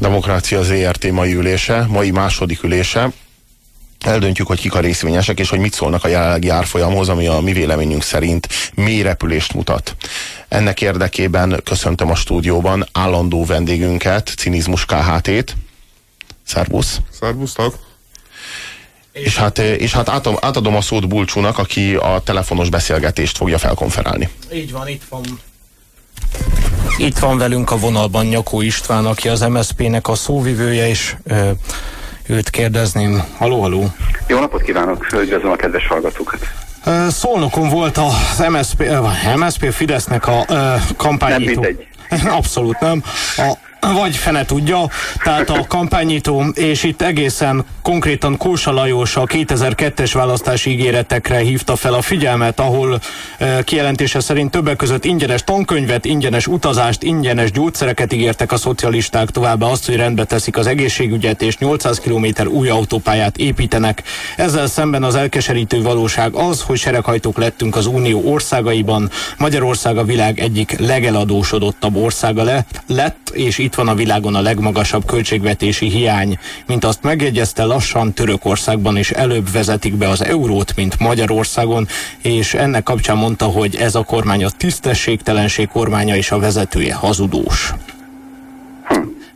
Demokrácia az ERT mai ülése, mai második ülése. Eldöntjük, hogy kik a részvényesek, és hogy mit szólnak a jelenlegi árfolyamhoz, ami a mi véleményünk szerint mély repülést mutat. Ennek érdekében köszöntöm a stúdióban állandó vendégünket, Cinizmus KHT-t. Szervusz! Szervusztok! És hát, és hát átadom, átadom a szót Bulcsúnak, aki a telefonos beszélgetést fogja felkonferálni. Így van, itt van itt van velünk a vonalban Nyakó István, aki az MSZP-nek a szóvivője, és ö, őt kérdezném. Haló, haló! Jó napot kívánok, üdvözlöm a kedves hallgatókat! Szolnokon volt az MSZP, MSZP Fidesznek a kampányító. Nem mindegy. Abszolút nem. A vagy fene tudja, tehát a kampányító, és itt egészen konkrétan Kósa Lajos a 2002-es választási ígéretekre hívta fel a figyelmet, ahol e, kijelentése szerint többek között ingyenes tankönyvet, ingyenes utazást, ingyenes gyógyszereket ígértek a szocialisták, továbbá azt, hogy rendbe teszik az egészségügyet, és 800 km új autópályát építenek. Ezzel szemben az elkeserítő valóság az, hogy sereghajtók lettünk az Unió országaiban. Magyarország a világ egyik legeladósodottabb országa le, lett, és itt itt van a világon a legmagasabb költségvetési hiány. Mint azt megjegyezte, lassan Törökországban is előbb vezetik be az eurót, mint Magyarországon, és ennek kapcsán mondta, hogy ez a kormány a tisztességtelenség kormánya és a vezetője hazudós.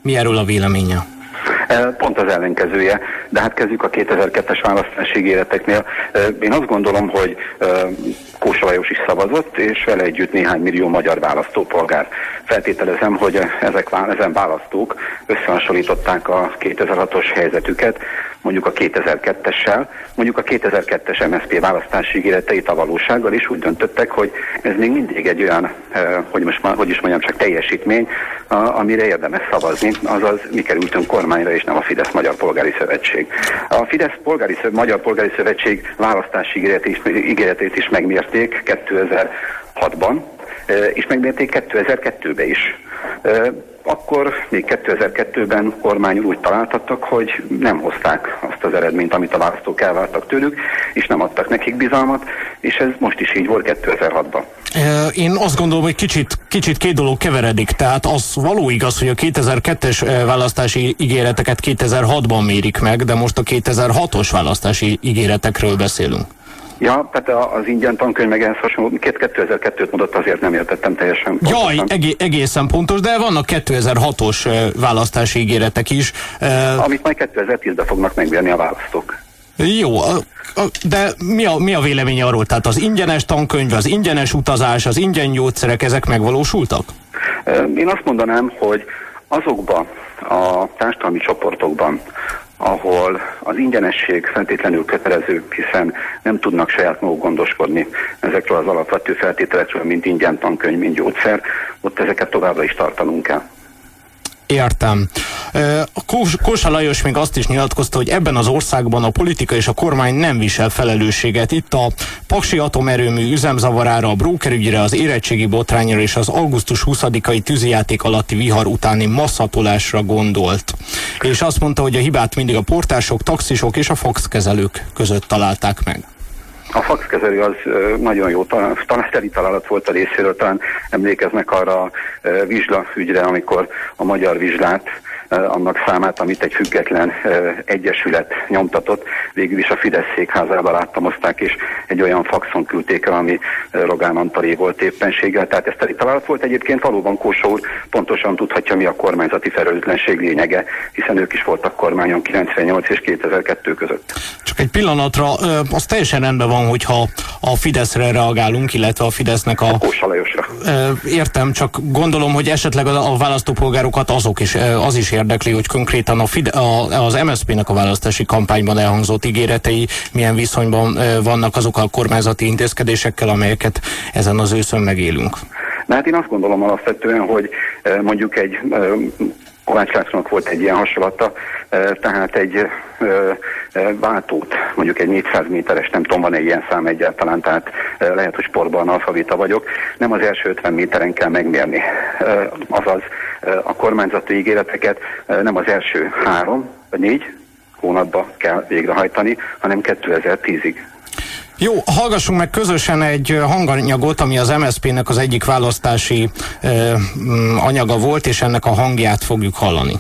Mi erről a véleménye? Pont az ellenkezője, de hát kezdjük a 2002-es választási ígéreteknél. Én azt gondolom, hogy Kósa Lajos is szavazott, és vele együtt néhány millió magyar választópolgár. Feltételezem, hogy ezek, ezen választók összehasonlították a 2006-os helyzetüket, mondjuk a 2002-essel, mondjuk a 2002-es MSZP választási ígéreteit a valósággal, és úgy döntöttek, hogy ez még mindig egy olyan, hogy, most hogy is mondjam, csak teljesítmény, amire érdemes szavazni, azaz mi kerültünk kormányra, és nem a Fidesz Magyar Polgári Szövetség. A Fidesz Polgári Szöv, Magyar Polgári Szövetség választási ígéretét ígéretét is megmérték 2006-ban, és megmérték 2002-ben is akkor még 2002-ben kormány úgy találtattak, hogy nem hozták azt az eredményt, amit a választók elvártak tőlük, és nem adtak nekik bizalmat, és ez most is így volt 2006-ban. Én azt gondolom, hogy kicsit, kicsit két dolog keveredik. Tehát az való igaz, hogy a 2002-es választási ígéreteket 2006-ban mérik meg, de most a 2006-os választási ígéretekről beszélünk. Ja, tehát az ingyen tankönyv meg ehhez hasonló, 2002-t mondott, azért nem értettem teljesen. Pontosan. Jaj, egé egészen pontos, de vannak 2006-os választási ígéretek is. Amit majd 2010-ben fognak megvérni a választók. Jó, de mi a, mi a véleménye arról? Tehát az ingyenes tankönyv, az ingyenes utazás, az ingyen gyógyszerek, ezek megvalósultak? Én azt mondanám, hogy azokban a társadalmi csoportokban, ahol az ingyenesség feltétlenül kötelező, hiszen nem tudnak saját maguk gondoskodni ezekről az alapvető feltételekről, mint ingyen tankönyv, mint gyógyszer, ott ezeket továbbra is tartanunk kell. Értem. Kósa Lajos még azt is nyilatkozta, hogy ebben az országban a politika és a kormány nem visel felelősséget. Itt a Paksi atomerőmű üzemzavarára, a brókerügyre, az érettségi botrányra és az augusztus 20-ai tűzijáték alatti vihar utáni masszatolásra gondolt. És azt mondta, hogy a hibát mindig a portások, taxisok és a faxkezelők között találták meg. A faxkezelő az nagyon jó tanásteli találat volt a részéről, talán emlékeznek arra a vizsla ügyre, amikor a magyar vizslát annak számát, amit egy független egyesület nyomtatott. Végül is a Fidesz székházába láttamozták, és egy olyan faxon küldték el, ami Rogán Antalé volt éppenséggel. Tehát ez teli találat volt egyébként valóban Kósa úr pontosan tudhatja, mi a kormányzati felelőtlenség lényege, hiszen ők is voltak kormányon 98 és 2002 között. Csak egy pillanatra, az teljesen rendben van, hogyha a Fideszre reagálunk, illetve a Fidesznek a... a Kósa Lajosra. Értem, csak gondolom, hogy esetleg a választópolgárokat azok is, az is érdekli, hogy konkrétan a Fide, a, az MSZP-nek a választási kampányban elhangzott ígéretei milyen viszonyban vannak azok a kormányzati intézkedésekkel, amelyeket ezen az őszön megélünk. De hát én azt gondolom alapvetően, hogy mondjuk egy Kovács Lászlónak volt egy ilyen hasonlata, tehát egy váltót, mondjuk egy 400 méteres, nem tudom, van-e ilyen szám egyáltalán, tehát lehet, hogy sportban analfabita vagyok, nem az első 50 méteren kell megmérni. Azaz a kormányzati ígéreteket nem az első három vagy négy hónapba kell végrehajtani, hanem 2010-ig. Jó, hallgassunk meg közösen egy hanganyagot, ami az MSZP-nek az egyik választási ö, anyaga volt, és ennek a hangját fogjuk hallani.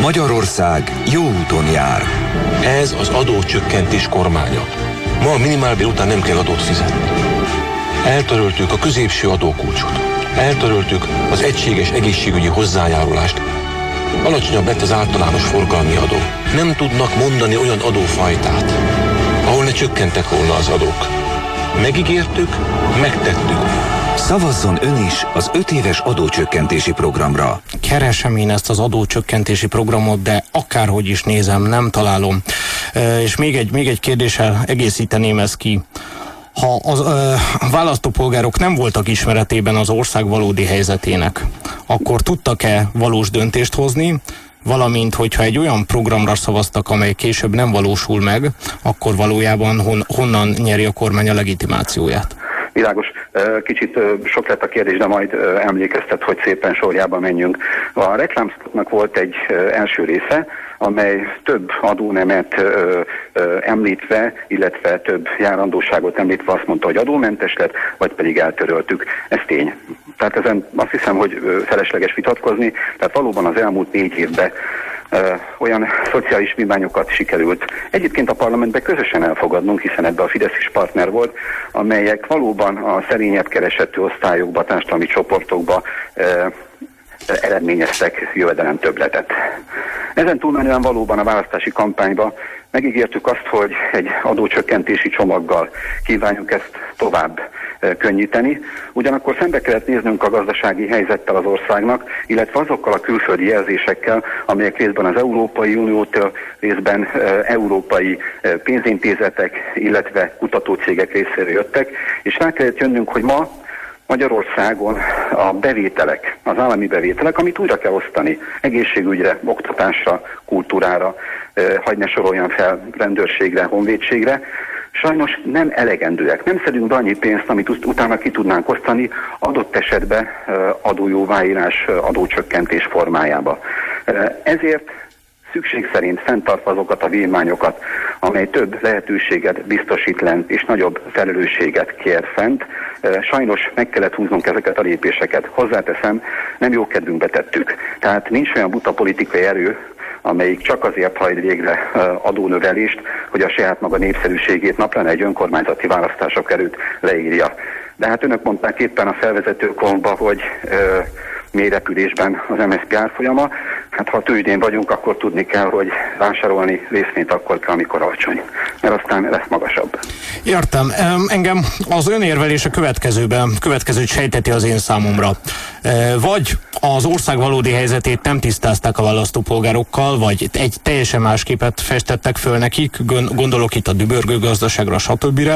Magyarország jó úton jár. Ez az adócsökkentés kormánya. Ma a minimálbér után nem kell adót fizetni. Eltöröltük a középső adókulcsot. Eltöröltük az egységes egészségügyi hozzájárulást. Alacsonyabb lett az általános forgalmi adó. Nem tudnak mondani olyan adófajtát, ahol ne csökkentek volna az adók. Megígértük, megtettük. Szavazzon ön is az öt éves adócsökkentési programra. Keresem én ezt az adócsökkentési programot, de akárhogy is nézem, nem találom. És még egy, még egy kérdéssel egészíteném ezt ki. Ha az, ö, választópolgárok nem voltak ismeretében az ország valódi helyzetének, akkor tudtak-e valós döntést hozni, valamint hogyha egy olyan programra szavaztak, amely később nem valósul meg, akkor valójában hon, honnan nyeri a kormány a legitimációját? Világos, kicsit sok lett a kérdés, de majd emlékeztet, hogy szépen sorjába menjünk. A reklámszaknak volt egy első része, amely több adónemet ö, ö, említve, illetve több járandóságot említve azt mondta, hogy adómentes lett, vagy pedig eltöröltük. Ez tény. Tehát ezen azt hiszem, hogy felesleges vitatkozni. Tehát valóban az elmúlt négy évben olyan szociális vívmányokat sikerült egyébként a parlamentben közösen elfogadnunk, hiszen ebbe a Fidesz is partner volt, amelyek valóban a szerényebb keresetű osztályokba, társadalmi csoportokba eredményeztek jövedelem többletet. Ezen túlmenően valóban a választási kampányban megígértük azt, hogy egy adócsökkentési csomaggal kívánjuk ezt tovább könnyíteni. Ugyanakkor szembe kellett néznünk a gazdasági helyzettel az országnak, illetve azokkal a külföldi jelzésekkel, amelyek részben az Európai Uniótól, részben európai pénzintézetek, illetve kutatócégek részéről jöttek, és rá kellett jönnünk, hogy ma Magyarországon a bevételek, az állami bevételek, amit újra kell osztani egészségügyre, oktatásra, kultúrára, hagy ne soroljam fel rendőrségre, honvédségre, sajnos nem elegendőek. Nem szedünk be annyi pénzt, amit utána ki tudnánk osztani adott esetben adójóváírás, adócsökkentés formájába. Ezért szükség szerint fenntartva azokat a vívmányokat, amely több lehetőséget biztosít lent és nagyobb felelősséget kér fent. Sajnos meg kellett húznunk ezeket a lépéseket. Hozzáteszem, nem jó kedvünkbe tettük. Tehát nincs olyan buta politikai erő, amelyik csak azért hajt végre adónövelést, hogy a saját maga népszerűségét napra egy önkormányzati választások előtt leírja. De hát önök mondták éppen a felvezetőkontba, hogy mély repülésben az MSZP árfolyama. Hát ha tőzsdén vagyunk, akkor tudni kell, hogy vásárolni részvényt akkor kell, amikor alacsony. Mert aztán lesz magasabb. Értem. Engem az önérvelése következőben, következőt sejteti az én számomra. Vagy az ország valódi helyzetét nem tisztázták a választópolgárokkal, vagy egy teljesen más képet festettek föl nekik, gondolok itt a dübörgő gazdaságra, stb.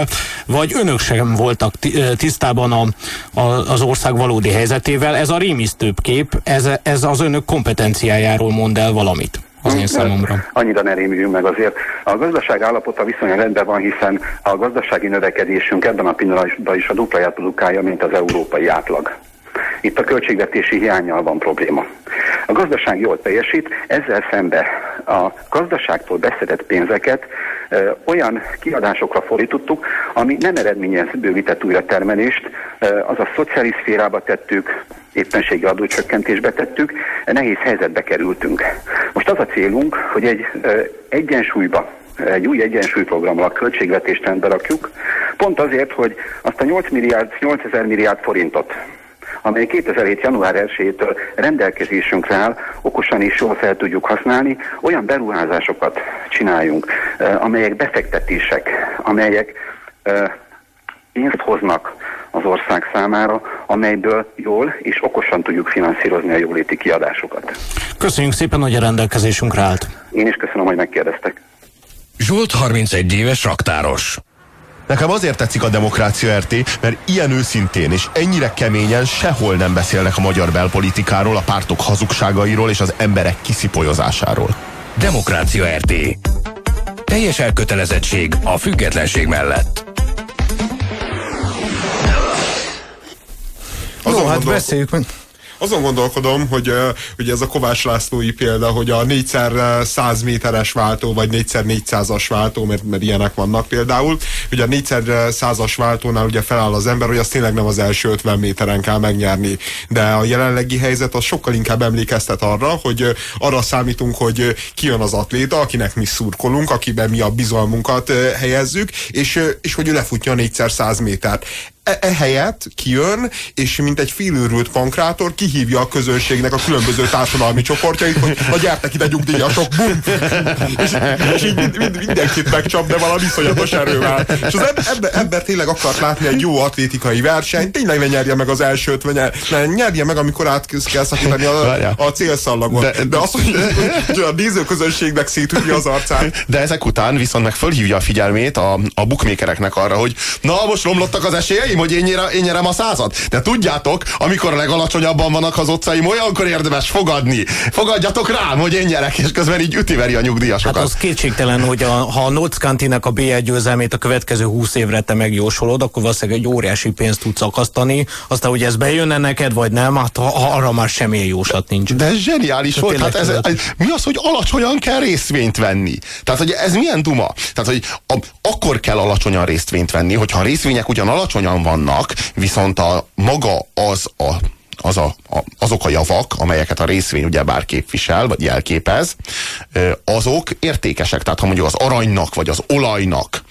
Vagy önök sem voltak tisztában a, a, az ország valódi helyzetével. Ez a rémisztőbb kép, ez, ez az önök kompetenciájáról mond el valamit az én számomra. Annyira ne rémüljünk meg azért. A gazdaság állapota viszonylag rendben van, hiszen a gazdasági növekedésünk ebben a pillanatban is a dupláját produkálja, mint az európai átlag. Itt a költségvetési hiányjal van probléma. A gazdaság jól teljesít, ezzel szembe a gazdaságtól beszedett pénzeket ö, olyan kiadásokra fordítottuk, ami nem eredményez bővített újratermelést, ö, a szociális szférába tettük, éppenségi adócsökkentésbe tettük, nehéz helyzetbe kerültünk. Most az a célunk, hogy egy egyensúlyba egy új egyensúlyprogrammal a költségvetést rendbe rakjuk, pont azért, hogy azt a 8 milliárd, 8000 milliárd forintot, amely 2007. január 1-től rendelkezésünkre áll, okosan is jól fel tudjuk használni, olyan beruházásokat csináljunk, amelyek befektetések, amelyek az ország számára, amelyből jól és okosan tudjuk finanszírozni a jóléti kiadásokat. Köszönjük szépen, hogy a rendelkezésünkre állt. Én is köszönöm, hogy megkérdeztek. Zsolt 31 éves raktáros. Nekem azért tetszik a Demokrácia RT, mert ilyen őszintén és ennyire keményen sehol nem beszélnek a magyar belpolitikáról, a pártok hazugságairól és az emberek kiszipolyozásáról. Demokrácia RT. Teljes elkötelezettség a függetlenség mellett. Jó, hát beszéljük meg. Azon gondolkodom, hogy uh, ugye ez a Kovács Lászlói példa, hogy a 4x100 méteres váltó, vagy 4x400-as váltó, mert, mert ilyenek vannak például, hogy a 4x100-as váltónál ugye feláll az ember, hogy azt tényleg nem az első 50 méteren kell megnyerni. De a jelenlegi helyzet az sokkal inkább emlékeztet arra, hogy arra számítunk, hogy kijön az atléta, akinek mi szurkolunk, akiben mi a bizalmunkat helyezzük, és, és hogy ő lefutja a 4x100 métert e- ehelyett kijön, és mint egy félőrült pankrátor kihívja a közönségnek a különböző társadalmi csoportjait, hogy na gyertek ide nyugdíjasok, bum! És, és így mind, mind, mindenkit megcsap, de valami iszonyatos erővel. És az ember, ember, tényleg akart látni egy jó atlétikai versenyt, tényleg ne nyerje meg az első ötven, ne nyerje meg, amikor át kell szakítani a, a célszallagon. De, De- azt, hogy, hogy a nézőközönségnek szétüti az arcát. De ezek után viszont meg fölhívja a figyelmét a, a bookmakereknek arra, hogy na most romlottak az esélyeim, hogy én, nyere, én nyerem a százat. De tudjátok, amikor a legalacsonyabban vannak az otcaim, olyankor érdemes fogadni. Fogadjatok rám, hogy én nyerek, és közben így ütiveri a nyugdíjasokat. Hát az kétségtelen, hogy a, ha a Nockantinek a BL győzelmét a következő 20 évre te megjósolod, akkor valószínűleg egy óriási pénzt tudsz akasztani. Aztán, hogy ez bejönne neked, vagy nem, hát ha, arra már semmilyen jóslat nincs. De ez zseniális De volt. Hát ez, ez, mi az, hogy alacsonyan kell részvényt venni? Tehát, hogy ez milyen duma? Tehát, hogy a, akkor kell alacsonyan részvényt venni, hogyha a részvények ugyan alacsonyan vannak, viszont a maga az a az a, a, azok a javak, amelyeket a részvény ugyebár képvisel, vagy jelképez, azok értékesek. Tehát ha mondjuk az aranynak, vagy az olajnak,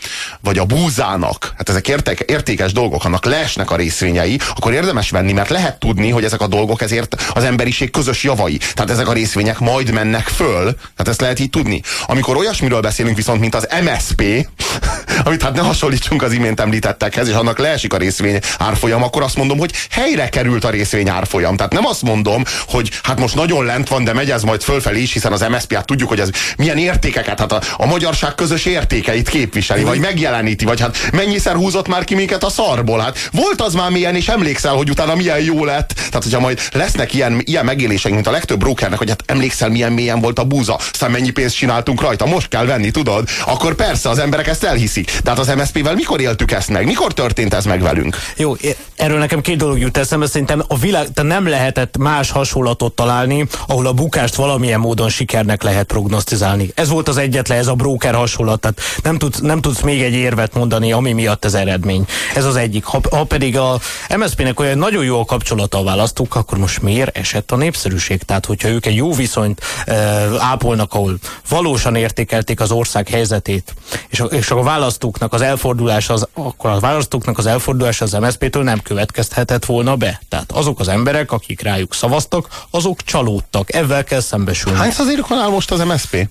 vagy a búzának, hát ezek érték, értékes dolgok, annak leesnek a részvényei, akkor érdemes venni, mert lehet tudni, hogy ezek a dolgok ezért az emberiség közös javai. Tehát ezek a részvények majd mennek föl, tehát ezt lehet így tudni. Amikor olyasmiről beszélünk viszont, mint az MSP, amit hát ne hasonlítsunk az imént említettekhez, és annak leesik a részvény árfolyam, akkor azt mondom, hogy helyre került a részvény árfolyam. Tehát nem azt mondom, hogy hát most nagyon lent van, de megy ez majd fölfelé is, hiszen az MSP, hát tudjuk, hogy ez milyen értékeket, hát a, a magyarság közös értékeit képviseli, vagy megjeleníti, vagy hát mennyiszer húzott már ki minket a szarból. Hát volt az már milyen, és emlékszel, hogy utána milyen jó lett. Tehát, hogyha majd lesznek ilyen, ilyen megéléseink, mint a legtöbb brokernek, hogy hát emlékszel, milyen mélyen volt a búza, aztán mennyi pénzt csináltunk rajta, most kell venni, tudod? Akkor persze az emberek ezt elhiszik. Tehát az MSZP-vel mikor éltük ezt meg? Mikor történt ez meg velünk? Jó, erről nekem két dolog jut eszembe, szerintem a világ, te nem lehetett más hasonlatot találni, ahol a bukást valamilyen módon sikernek lehet prognosztizálni. Ez volt az egyetlen, ez a broker hasonlat, tehát nem tudsz, nem tudsz még egy érvet mondani, ami miatt ez eredmény. Ez az egyik. Ha, ha pedig a MSZP-nek olyan nagyon jó a kapcsolata a választók, akkor most miért esett a népszerűség? Tehát, hogyha ők egy jó viszonyt e, ápolnak, ahol valósan értékelték az ország helyzetét, és a, és a választóknak az elfordulása, az, akkor a választóknak az elfordulása az MSZP-től nem következhetett volna be. Tehát azok az emberek, akik rájuk szavaztak, azok csalódtak. Ezzel kell szembesülni. Hány százalékon áll most az MSP?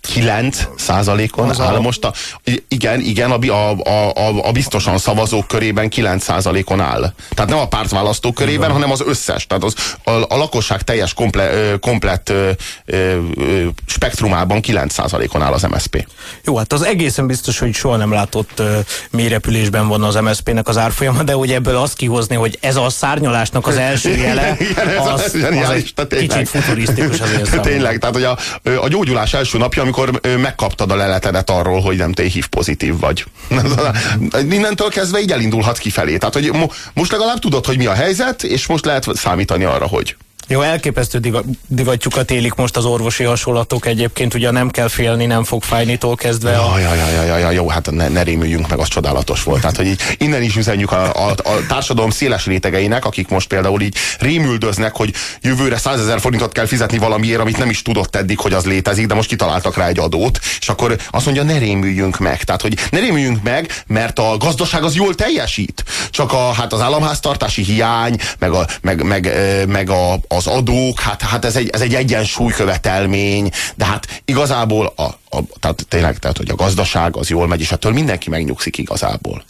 9 százalékon Az áll a- most a... Igen, igen, a, a, a, a, biztosan szavazók körében 9 százalékon áll. Tehát nem a pártválasztók körében, hanem az összes. Tehát az, a, a lakosság teljes komple, komplett ö, ö, spektrumában 9 százalékon áll az MSP. Jó, hát az egészen biztos, hogy soha nem látott uh, mély repülésben van az MSZP-nek az árfolyama, de hogy ebből azt kihozni, hogy ez a szárnyalásnak az első jele, Igen, ez az, az, az egy tényleg. kicsit futurisztikus azért számomra. Tényleg, tehát hogy a, a gyógyulás első napja, amikor megkaptad a leletedet arról, hogy nem te HIV pozitív vagy. Innentől kezdve így elindulhatsz kifelé. Tehát, hogy mo, most legalább tudod, hogy mi a helyzet, és most lehet számítani arra, hogy Jó, elképesztő diva, divattyukat élik most az orvosi hasonlatok egyébként, ugye nem kell félni, nem fog fájnitól kezdve. A... Ja, ja, ja, ja, ja, jó, hát ne, ne rémüljünk meg, az csodálatos volt. Tehát, hogy így innen is üzenjük a, a, a társadalom széles rétegeinek, akik most például így rémüldöznek, hogy jövőre 100 ezer forintot kell fizetni valamiért, amit nem is tudott eddig, hogy az létezik, de most kitaláltak rá egy adót, és akkor azt mondja, ne rémüljünk meg. Tehát, hogy ne rémüljünk meg, mert a gazdaság az jól teljesít. Csak a, hát az államháztartási hiány, meg, a, meg, meg, meg a, az adók, hát, hát ez, egy, ez egy egyensúly követelmény, de hát igazából a, a, tehát tényleg, tehát, hogy a gazdaság az jól megy, és ettől mindenki megnyugszik igazából.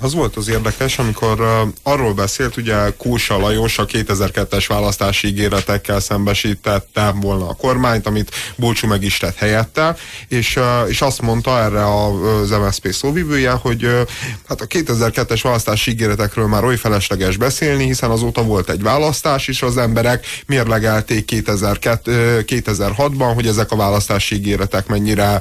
Az volt az érdekes, amikor uh, arról beszélt, ugye Kósa Lajos a 2002-es választási ígéretekkel szembesítette volna a kormányt, amit Bulcsú meg is tett helyette, és, uh, és azt mondta erre az MSZP szóvivője, hogy uh, hát a 2002-es választási ígéretekről már oly felesleges beszélni, hiszen azóta volt egy választás, és az emberek mérlegelték 2002, 2006-ban, hogy ezek a választási ígéretek mennyire,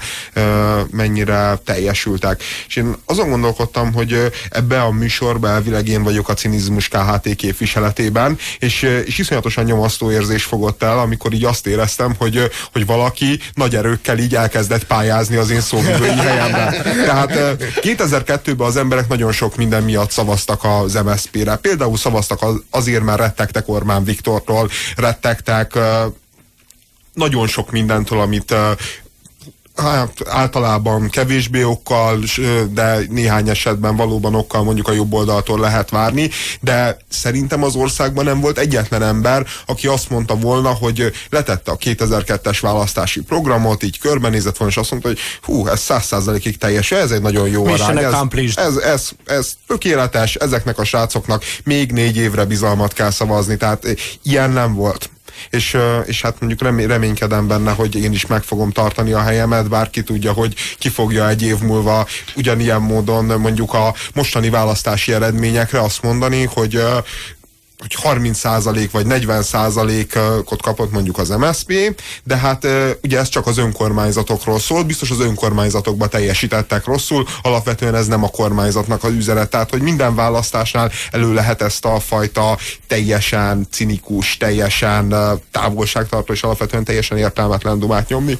mennyire teljesültek. És én azon gondolkodtam, hogy ebbe a műsorba elvileg én vagyok a cinizmus KHT képviseletében, és, és iszonyatosan nyomasztó érzés fogott el, amikor így azt éreztem, hogy, hogy valaki nagy erőkkel így elkezdett pályázni az én szóvivői helyemben. Tehát 2002-ben az emberek nagyon sok minden miatt szavaztak az MSZP-re. Például szavaztak azért, mert rettegtek Orbán Viktortól, rettegtek nagyon sok mindentől, amit hát általában kevésbé okkal, de néhány esetben valóban okkal mondjuk a jobb oldaltól lehet várni, de szerintem az országban nem volt egyetlen ember, aki azt mondta volna, hogy letette a 2002-es választási programot, így körbenézett volna, és azt mondta, hogy hú, ez száz százalékig teljes, ez egy nagyon jó arány. Ez, ez, ez, ez tökéletes, ezeknek a srácoknak még négy évre bizalmat kell szavazni, tehát ilyen nem volt és, és hát mondjuk reménykedem benne, hogy én is meg fogom tartani a helyemet, bárki tudja, hogy ki fogja egy év múlva ugyanilyen módon mondjuk a mostani választási eredményekre azt mondani, hogy hogy 30% vagy 40%-ot kapott mondjuk az MSZP, de hát ugye ez csak az önkormányzatokról szól, biztos az önkormányzatokba teljesítettek rosszul, alapvetően ez nem a kormányzatnak az üzenet, tehát hogy minden választásnál elő lehet ezt a fajta teljesen cinikus, teljesen távolságtartó és alapvetően teljesen értelmetlen dumát nyomni.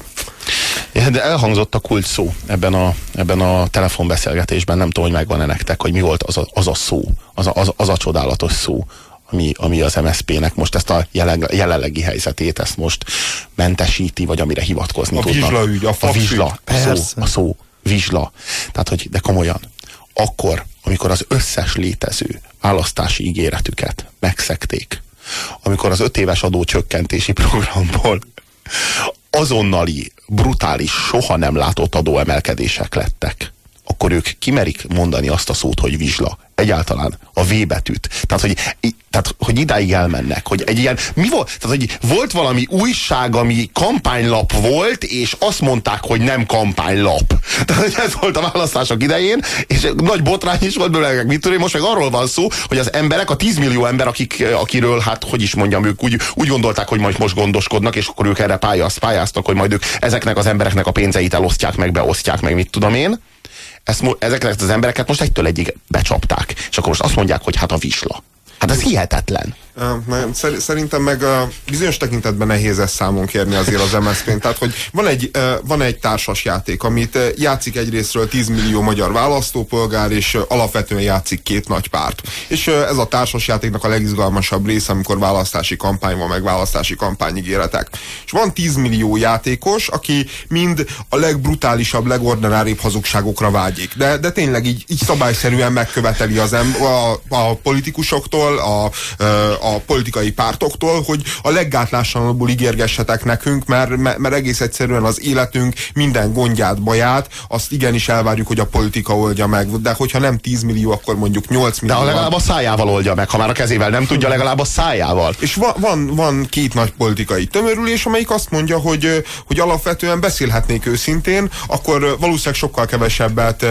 De elhangzott a kult szó ebben a, ebben a telefonbeszélgetésben, nem tudom, hogy megvan-e nektek, hogy mi volt az a, az a szó, az a, az, az a csodálatos szó, ami, ami az MSZP-nek most ezt a jelen, jelenlegi helyzetét, ezt most mentesíti, vagy amire hivatkozni a tudnak. Vizsla ügy, a, a vizsla, a szó, a szó, vizsla. Tehát, hogy, de komolyan, akkor, amikor az összes létező választási ígéretüket megszekték, amikor az öt éves adócsökkentési programból azonnali, brutális, soha nem látott adóemelkedések lettek, akkor ők kimerik mondani azt a szót, hogy vizsla. Egyáltalán a V betűt. Tehát, hogy, tehát, hogy idáig elmennek, hogy egy ilyen, mi volt? Tehát, hogy volt valami újság, ami kampánylap volt, és azt mondták, hogy nem kampánylap. Tehát, hogy ez volt a választások idején, és nagy botrány is volt belőle, mit tudom, most meg arról van szó, hogy az emberek, a 10 millió ember, akik, akiről, hát, hogy is mondjam, ők úgy, úgy gondolták, hogy majd most gondoskodnak, és akkor ők erre pályáz, pályáztak, hogy majd ők ezeknek az embereknek a pénzeit elosztják meg, beosztják meg, mit tudom én ezt, ezeket az embereket most egytől egyig becsapták. És akkor most azt mondják, hogy hát a visla. Hát ez hihetetlen. Szerintem meg a bizonyos tekintetben nehéz ezt számon kérni azért az MSZP-n. Tehát, hogy van egy, van egy társas játék, amit játszik egyrésztről 10 millió magyar választópolgár, és alapvetően játszik két nagy párt. És ez a társas játéknak a legizgalmasabb része, amikor választási kampány van, meg választási kampányigéretek. És van 10 millió játékos, aki mind a legbrutálisabb, legordináribb hazugságokra vágyik. De, de tényleg így, így szabályszerűen megköveteli az em, a, a politikusoktól, a, a a politikai pártoktól, hogy a leggátlástalanabbul ígérgessetek nekünk, mert, mert egész egyszerűen az életünk minden gondját, baját, azt igenis elvárjuk, hogy a politika oldja meg. De hogyha nem 10 millió, akkor mondjuk 8 millió. De legalább a szájával oldja meg, ha már a kezével nem tudja, legalább a szájával. És van, van, van két nagy politikai tömörülés, amelyik azt mondja, hogy, hogy alapvetően beszélhetnék őszintén, akkor valószínűleg sokkal kevesebbet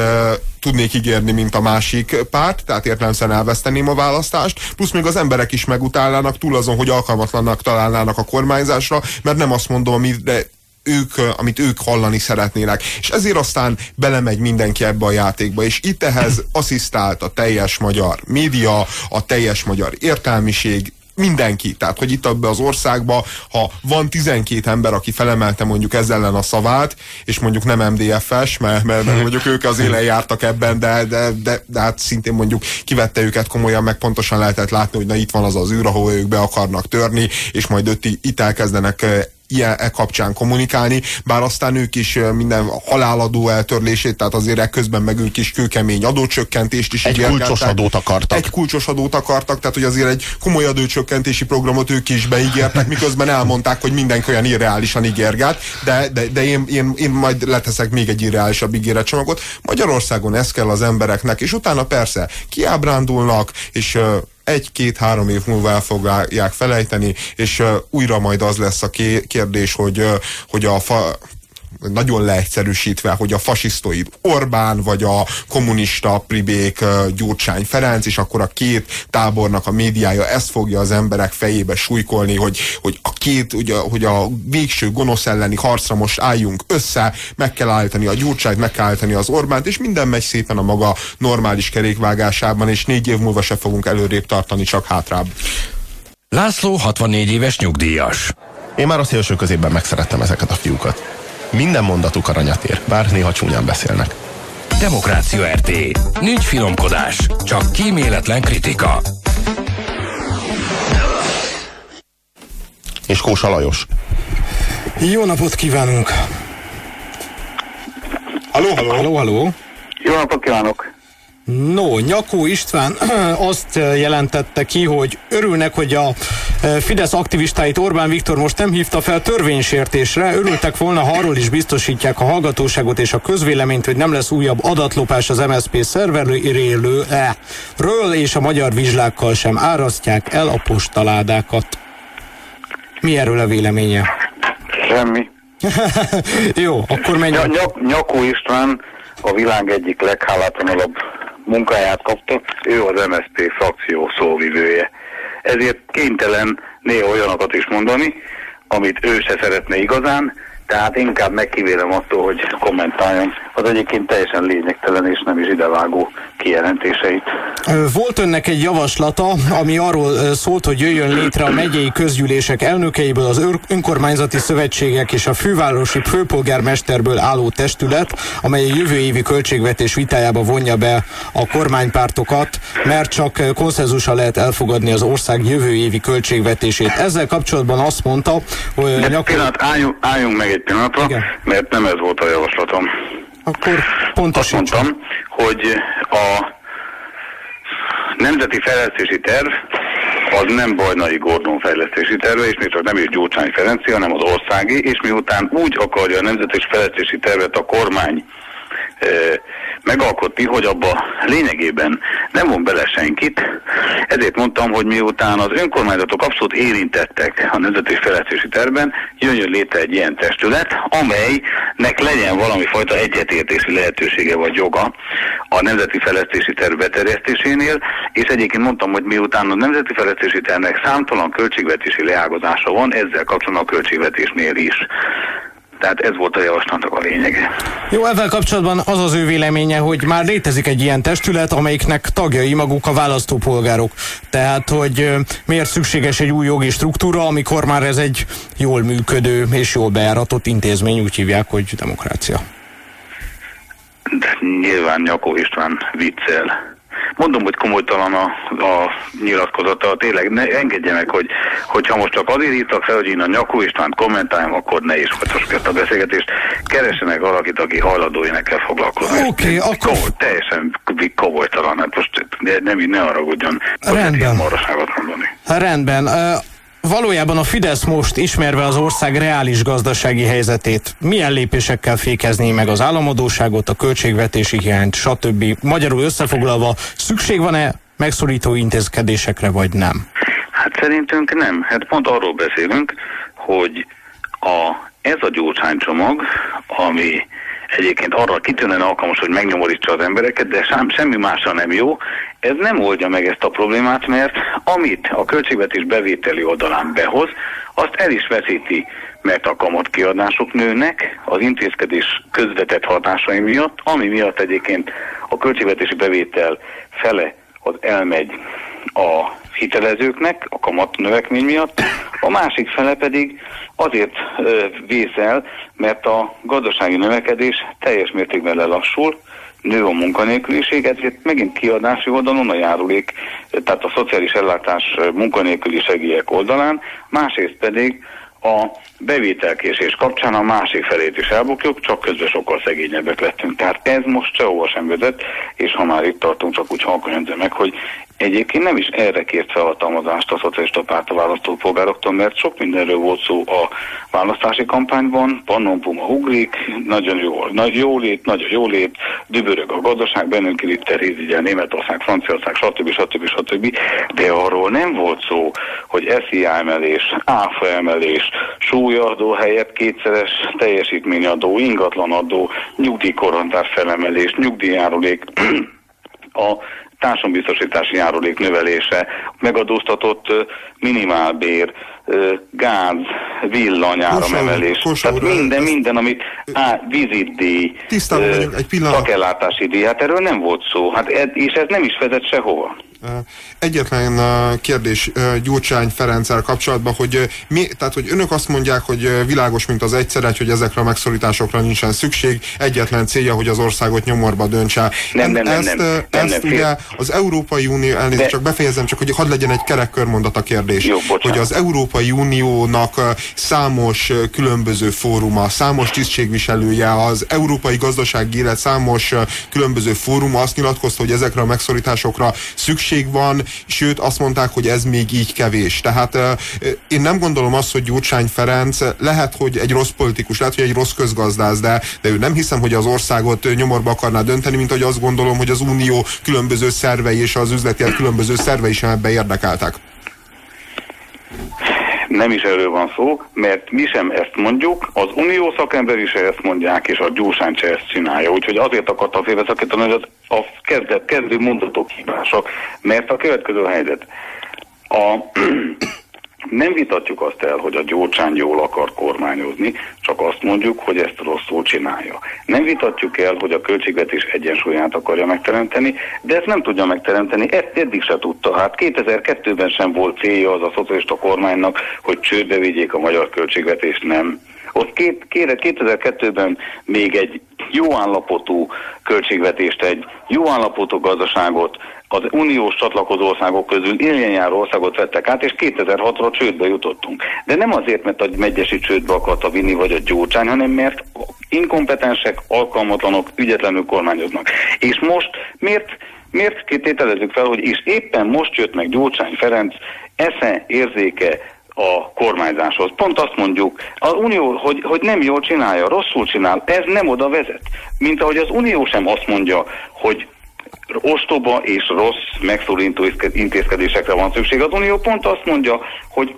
tudnék ígérni, mint a másik párt, tehát értelemszerűen elveszteném a választást, plusz még az emberek is megutálnának túl azon, hogy alkalmatlannak találnának a kormányzásra, mert nem azt mondom, amit ők, amit ők hallani szeretnének. És ezért aztán belemegy mindenki ebbe a játékba, és itt ehhez asszisztált a teljes magyar média, a teljes magyar értelmiség, mindenki. Tehát, hogy itt abban az országban, ha van 12 ember, aki felemelte mondjuk ezzel ellen a szavát, és mondjuk nem MDF-es, mert, mert, mert mondjuk ők az élen jártak ebben, de, de, de, de hát szintén mondjuk kivette őket komolyan, meg pontosan lehetett látni, hogy na itt van az az űr, ahol ők be akarnak törni, és majd ott itt elkezdenek ilyen e kapcsán kommunikálni, bár aztán ők is minden haláladó eltörlését, tehát azért közben meg ők is kőkemény adócsökkentést is Egy kulcsos adót akartak. Egy kulcsos adót akartak, tehát hogy azért egy komoly adócsökkentési programot ők is beígértek, miközben elmondták, hogy mindenki olyan irreálisan ígérgát, de, de, de én, én, én majd leteszek még egy irreálisabb ígéretcsomagot. Magyarországon ez kell az embereknek, és utána persze kiábrándulnak, és egy-két-három év múlva el fogják felejteni, és újra majd az lesz a kérdés, hogy, hogy a fa, nagyon leegyszerűsítve, hogy a fasisztoid Orbán, vagy a kommunista pribék Gyurcsány Ferenc, és akkor a két tábornak a médiája ezt fogja az emberek fejébe súlykolni, hogy, hogy a két, ugye, hogy a végső gonosz elleni harcra most álljunk össze, meg kell állítani a Gyurcsányt, meg kell állítani az Orbánt, és minden megy szépen a maga normális kerékvágásában, és négy év múlva se fogunk előrébb tartani, csak hátrább. László 64 éves nyugdíjas. Én már a szélső közében megszerettem ezeket a fiúkat. Minden mondatuk aranyat ér, bár néha csúnyán beszélnek. Demokrácia RT. Nincs finomkodás, csak kíméletlen kritika. És Kósa Lajos. Jó napot kívánunk! Halló, halló! Halló, halló! Jó napot kívánok! No, Nyakó István azt jelentette ki, hogy örülnek, hogy a e, Fidesz aktivistáit Orbán Viktor most nem hívta fel törvénysértésre. Örültek volna, ha arról is biztosítják a hallgatóságot és a közvéleményt, hogy nem lesz újabb adatlopás az MSZP szerverről, eh, ről és a magyar vizslákkal sem árasztják el a postaládákat. Mi erről a véleménye? Semmi. Jó, akkor menjünk. Ny- Nyakó István a világ egyik leghálátlanabb munkáját kapta, ő az MSZP frakció szóvivője. Ezért kénytelen néha olyanokat is mondani, amit ő se szeretne igazán, tehát inkább megkívélem attól, hogy kommentáljon az egyébként teljesen lényegtelen és nem is idevágó kijelentéseit. Volt önnek egy javaslata, ami arról szólt, hogy jöjjön létre a megyei közgyűlések elnökeiből az önkormányzati szövetségek és a fővárosi főpolgármesterből álló testület, amely a jövő évi költségvetés vitájába vonja be a kormánypártokat, mert csak konszenzusa lehet elfogadni az ország jövő évi költségvetését. Ezzel kapcsolatban azt mondta, hogy... De nyakor... pillanat, álljunk, álljunk meg egy pillanatra, Igen. mert nem ez volt a javaslatom. Akkor pontosan. Azt mondtam, hogy a nemzeti fejlesztési terv az nem Bajnai Gordon fejlesztési terve, és még csak nem is Gyurcsány Ferenci, hanem az országi, és miután úgy akarja a nemzeti fejlesztési tervet a kormány megalkotni, hogy abba lényegében nem von bele senkit, ezért mondtam, hogy miután az önkormányzatok abszolút érintettek a Nemzeti Fejlesztési Tervben, jöjjön létre egy ilyen testület, amelynek legyen valami fajta egyetértési lehetősége vagy joga a Nemzeti Fejlesztési Terv beterjesztésénél, és egyébként mondtam, hogy miután a Nemzeti Fejlesztési Tervnek számtalan költségvetési leágazása van, ezzel kapcsolatban a költségvetésnél is. Tehát ez volt a javaslatnak a lényege. Jó, ezzel kapcsolatban az az ő véleménye, hogy már létezik egy ilyen testület, amelyiknek tagjai maguk a választópolgárok. Tehát, hogy miért szükséges egy új jogi struktúra, amikor már ez egy jól működő és jól bejáratott intézmény, úgy hívják, hogy demokrácia. De nyilván Nyakó István viccel mondom, hogy komolytalan a, a nyilatkozata, tényleg ne, engedje meg, hogy hogyha most csak azért írtak fel, hogy én a Nyakó István kommentáljam, akkor ne is folytassuk ezt a beszélgetést. Keressenek valakit, aki hajlandó énekkel foglalkozni. Oké, okay, akkor... Komoly, teljesen komolytalan, hát most nem, ne arra hogy Rendben. mondani. Rendben. Valójában a Fidesz most ismerve az ország reális gazdasági helyzetét, milyen lépésekkel fékezni meg az államadóságot, a költségvetési hiányt, stb. Magyarul összefoglalva, szükség van-e megszorító intézkedésekre, vagy nem? Hát szerintünk nem. Hát pont arról beszélünk, hogy a, ez a gyógyhánycsomag, ami egyébként arra kitűnően alkalmas, hogy megnyomorítsa az embereket, de sem, semmi másra nem jó. Ez nem oldja meg ezt a problémát, mert amit a költségvetés bevételi oldalán behoz, azt el is veszíti, mert a kamatkiadások nőnek az intézkedés közvetett hatásai miatt, ami miatt egyébként a költségvetési bevétel fele az elmegy a hitelezőknek a kamat növekmény miatt, a másik fele pedig azért vészel, mert a gazdasági növekedés teljes mértékben lelassul, nő a munkanélküliség, ezért megint kiadási oldalon a járulék, tehát a szociális ellátás munkanélküli segélyek oldalán, másrészt pedig a bevételkésés kapcsán a másik felét is elbukjuk, csak közben sokkal szegényebbek lettünk. Tehát ez most sehova sem vezet, és ha már itt tartunk, csak úgy halkan meg, hogy Egyébként nem is erre kért felhatalmazást a szocialista párt a választópolgároktól, mert sok mindenről volt szó a választási kampányban, Pannon Puma ugrik, nagyon jó, nagy jólét, nagyon jólét, dübörög a gazdaság, bennünk itt terézigyen Németország, Franciaország, stb. stb. stb. De arról nem volt szó, hogy SZIA emelés, ÁFA emelés, súlyadó helyett kétszeres teljesítményadó, ingatlanadó, nyugdíjkorantár felemelés, nyugdíjárulék, a társadalombiztosítási járulék növelése, megadóztatott minimálbér, gáz, villanyáram emelés. Tehát minden, minden, amit á, vízidíj, szakellátási díj, hát erről nem volt szó. Hát, és ez nem is vezet sehova. Egyetlen kérdés Gyurcsány Ferenccel kapcsolatban, hogy mi, tehát hogy önök azt mondják, hogy világos, mint az egyszeregy, hogy ezekre a megszorításokra nincsen szükség, egyetlen célja, hogy az országot nyomorba döntse. Nem, nem, nem, ezt, nem, nem, ezt nem, ugye az Európai Unió, elnézést, De... csak befejezem, csak hogy hadd legyen egy kerek körmondat a kérdés. Jó, hogy az Európai Uniónak számos különböző fóruma, számos tisztségviselője, az európai gazdasági élet számos különböző fóruma azt nyilatkozta, hogy ezekre a megszorításokra szükség szükség van, sőt azt mondták, hogy ez még így kevés. Tehát én nem gondolom azt, hogy Gyurcsány Ferenc lehet, hogy egy rossz politikus, lehet, hogy egy rossz közgazdász, de, de ő nem hiszem, hogy az országot nyomorba akarná dönteni, mint hogy azt gondolom, hogy az Unió különböző szervei és az üzleti különböző szervei sem ebbe érdekeltek nem is erről van szó, mert mi sem ezt mondjuk, az unió szakember is ezt mondják, és a Gyursány se ezt csinálja. Úgyhogy azért akartam félbeszakítani, hogy az a kezdet, kezdő mondatok hibásak, mert a következő helyzet. A nem vitatjuk azt el, hogy a Gyurcsány jól akar kormányozni, csak azt mondjuk, hogy ezt rosszul csinálja. Nem vitatjuk el, hogy a költségvetés egyensúlyát akarja megteremteni, de ezt nem tudja megteremteni, ezt eddig se tudta. Hát 2002-ben sem volt célja az a szocialista kormánynak, hogy csődbe vigyék a magyar költségvetést, nem. Ott két, 2002-ben még egy jó állapotú költségvetést, egy jó állapotú gazdaságot, az uniós csatlakozó országok közül éljen járó országot vettek át, és 2006-ra csődbe jutottunk. De nem azért, mert a megyesi csődbe akarta vinni, vagy a gyógycsány, hanem mert inkompetensek, alkalmatlanok, ügyetlenül kormányoznak. És most miért miért kitételezzük fel, hogy és éppen most jött meg Gyurcsány Ferenc esze, érzéke a kormányzáshoz. Pont azt mondjuk, az Unió, hogy, hogy nem jól csinálja, rosszul csinál, ez nem oda vezet. Mint ahogy az Unió sem azt mondja, hogy ostoba és rossz megszólító intézkedésekre van szükség. Az Unió pont azt mondja, hogy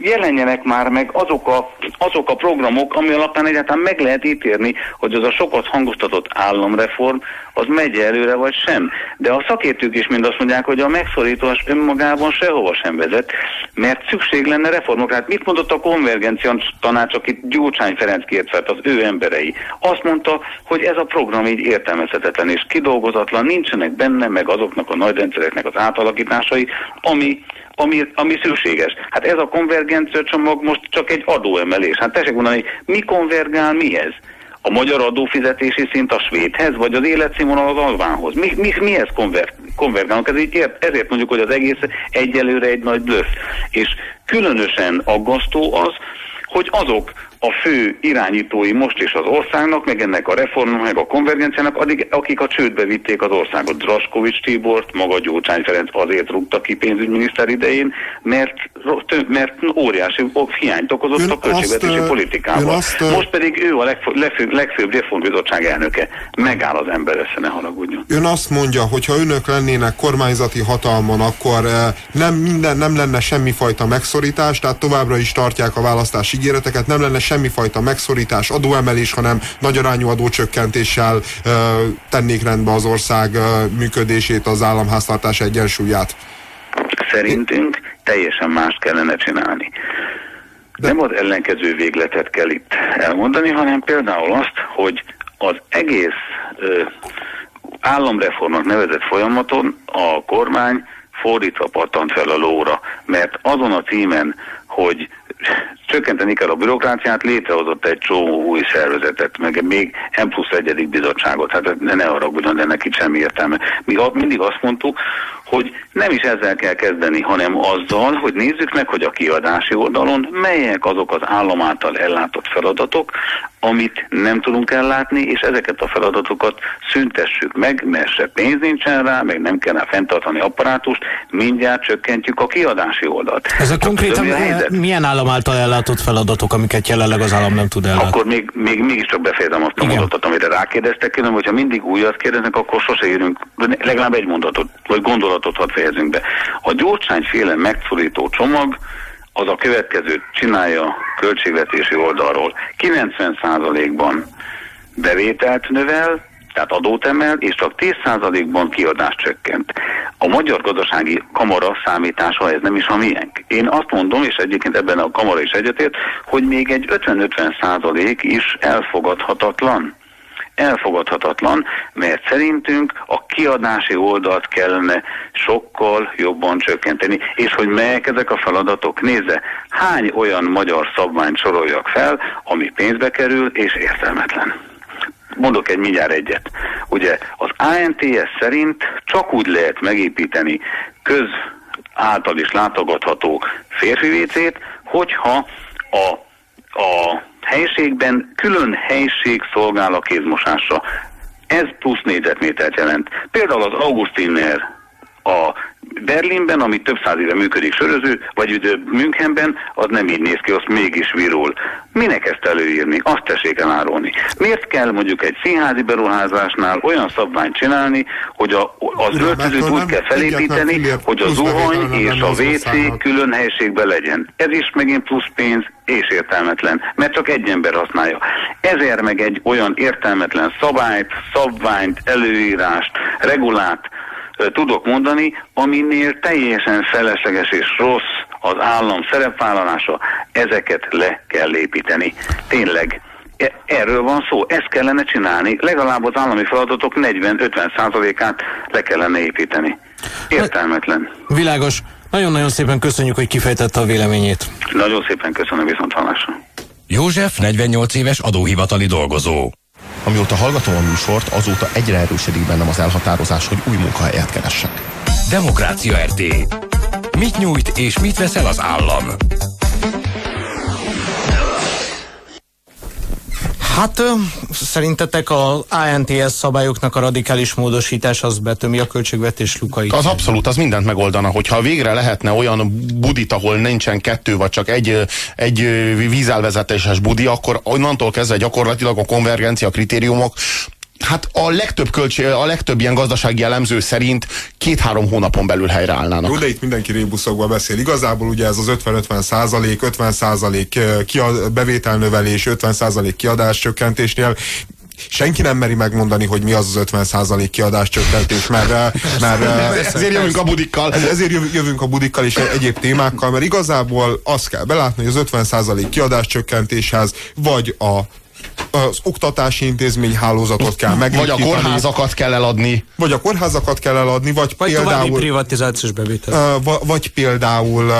jelenjenek már meg azok a, azok a programok, ami alapján egyáltalán meg lehet ítélni, hogy az a sokat hangoztatott államreform, az megy előre vagy sem. De a szakértők is mind azt mondják, hogy a megszorítás önmagában sehova sem vezet, mert szükség lenne reformokra. Hát mit mondott a konvergencia tanács, akit Gyurcsány Ferenc kért fel, az ő emberei? Azt mondta, hogy ez a program így értelmezhetetlen és kidolgozatlan, nincsenek benne meg azoknak a nagy rendszereknek az átalakításai, ami ami, ami szükséges. Hát ez a konvergencia csomag most csak egy adóemelés. Hát tessék mondani, mi konvergál mihez? A magyar adófizetési szint a svédhez, vagy az életszínvonal az albánhoz? Mi, mi, mihez konver, konvergálnak? Ez így, ezért mondjuk, hogy az egész egyelőre egy nagy blöff. És különösen aggasztó az, hogy azok a fő irányítói most is az országnak, meg ennek a reformnak, meg a konvergenciának, addig, akik a csődbe vitték az országot. Draskovics Tibort, maga Gyurcsány Ferenc azért rúgta ki pénzügyminiszter idején, mert, mert óriási hiányt okozott a költségvetési azt, politikában. Azt, most pedig ő a legfő, legfőbb, legfőbb reformbizottság elnöke. Megáll az ember esze, ne haragudjon. Ön azt mondja, hogy ha önök lennének kormányzati hatalmon, akkor nem minden, nem lenne semmifajta megszorítás, tehát továbbra is tartják a választási ígéreteket, nem lenne semmifajta megszorítás, adóemelés, hanem nagy arányú adócsökkentéssel tennék rendbe az ország működését, az államháztartás egyensúlyát. Szerintünk teljesen mást kellene csinálni. De... Nem az ellenkező végletet kell itt elmondani, hanem például azt, hogy az egész ö, államreformnak nevezett folyamaton a kormány fordítva pattant fel a lóra, mert azon a címen, hogy csökkenteni kell a bürokráciát, létrehozott egy csomó új szervezetet, meg még M plusz egyedik bizottságot. Hát ne, ne haragudjon, de neki semmi értelme. Mi mindig azt mondtuk, hogy nem is ezzel kell kezdeni, hanem azzal, hogy nézzük meg, hogy a kiadási oldalon melyek azok az állam által ellátott feladatok, amit nem tudunk ellátni, és ezeket a feladatokat szüntessük meg, mert se pénz nincsen rá, meg nem kell fenntartani apparátust, mindjárt csökkentjük a kiadási oldalt. Ezek konkrétan milyen állam által ellátott feladatok, amiket jelenleg az állam nem tud ellátni? Akkor még, még mégiscsak befejezem azt a mondatot, amire rákérdeztek, különben, hogyha mindig újat kérdeznek, akkor sose érünk, legalább egy mondatot, vagy gondolatot hadd fejezünk be. A gyurcsányféle megszorító csomag, az a következőt csinálja költségvetési oldalról. 90%-ban bevételt növel, tehát adót emel, és csak 10%-ban kiadást csökkent. A Magyar Gazdasági Kamara számítása ez nem is a miénk. Én azt mondom, és egyébként ebben a kamara is egyetért, hogy még egy 50-50% is elfogadhatatlan elfogadhatatlan, mert szerintünk a kiadási oldalt kellene sokkal jobban csökkenteni. És hogy melyek ezek a feladatok? Nézze, hány olyan magyar szabványt soroljak fel, ami pénzbe kerül és értelmetlen. Mondok egy mindjárt egyet. Ugye az ANTS szerint csak úgy lehet megépíteni köz által is látogatható férfi WC-t, hogyha a, a helységben külön helység szolgál a kézmosásra. Ez plusz négyzetmétert jelent. Például az Augustinner a Berlinben, ami több száz éve működik söröző, vagy Münchenben, az nem így néz ki, azt mégis virul. Minek ezt előírni? Azt tessék elárulni. Miért kell mondjuk egy színházi beruházásnál olyan szabványt csinálni, hogy a, az öltözőt úgy kell felépíteni, hogy a zuhany és a WC külön helységben legyen. Ez is megint plusz pénz, és értelmetlen, mert csak egy ember használja. Ezért meg egy olyan értelmetlen szabályt, szabványt, előírást, regulát, tudok mondani, aminél teljesen felesleges és rossz az állam szerepvállalása, ezeket le kell építeni. Tényleg. E, erről van szó, ezt kellene csinálni, legalább az állami feladatok 40-50 százalékát le kellene építeni. Értelmetlen. Világos. Nagyon-nagyon szépen köszönjük, hogy kifejtette a véleményét. Nagyon szépen köszönöm viszont hallásra. József 48 éves adóhivatali dolgozó. Amióta hallgatom a műsort, azóta egyre erősödik bennem az elhatározás, hogy új munkahelyet keressek. Demokrácia RT. Mit nyújt és mit veszel az állam? Hát szerintetek az ANTS szabályoknak a radikális módosítás az betömi a költségvetés lukait? Az abszolút, az mindent megoldana, hogyha végre lehetne olyan budit, ahol nincsen kettő, vagy csak egy, egy vízelvezetéses budi, akkor onnantól kezdve gyakorlatilag a konvergencia kritériumok hát a legtöbb költség, a legtöbb ilyen gazdasági elemző szerint két-három hónapon belül helyreállnának. Jó, de itt mindenki rébuszokba beszél. Igazából ugye ez az 50-50 százalék, 50 százalék bevételnövelés, 50 százalék kiadás csökkentésnél senki nem meri megmondani, hogy mi az az 50 százalék kiadás csökkentés, mert, mert ezért jövünk a budikkal. Ezért jövünk a budikkal és egyéb témákkal, mert igazából azt kell belátni, hogy az 50 százalék kiadás csökkentéshez vagy a az oktatási intézmény hálózatot kell megépíteni. Vagy a kórházakat kell eladni. Vagy a kórházakat kell eladni, vagy, vagy például... privatizációs bevétel. Vagy például,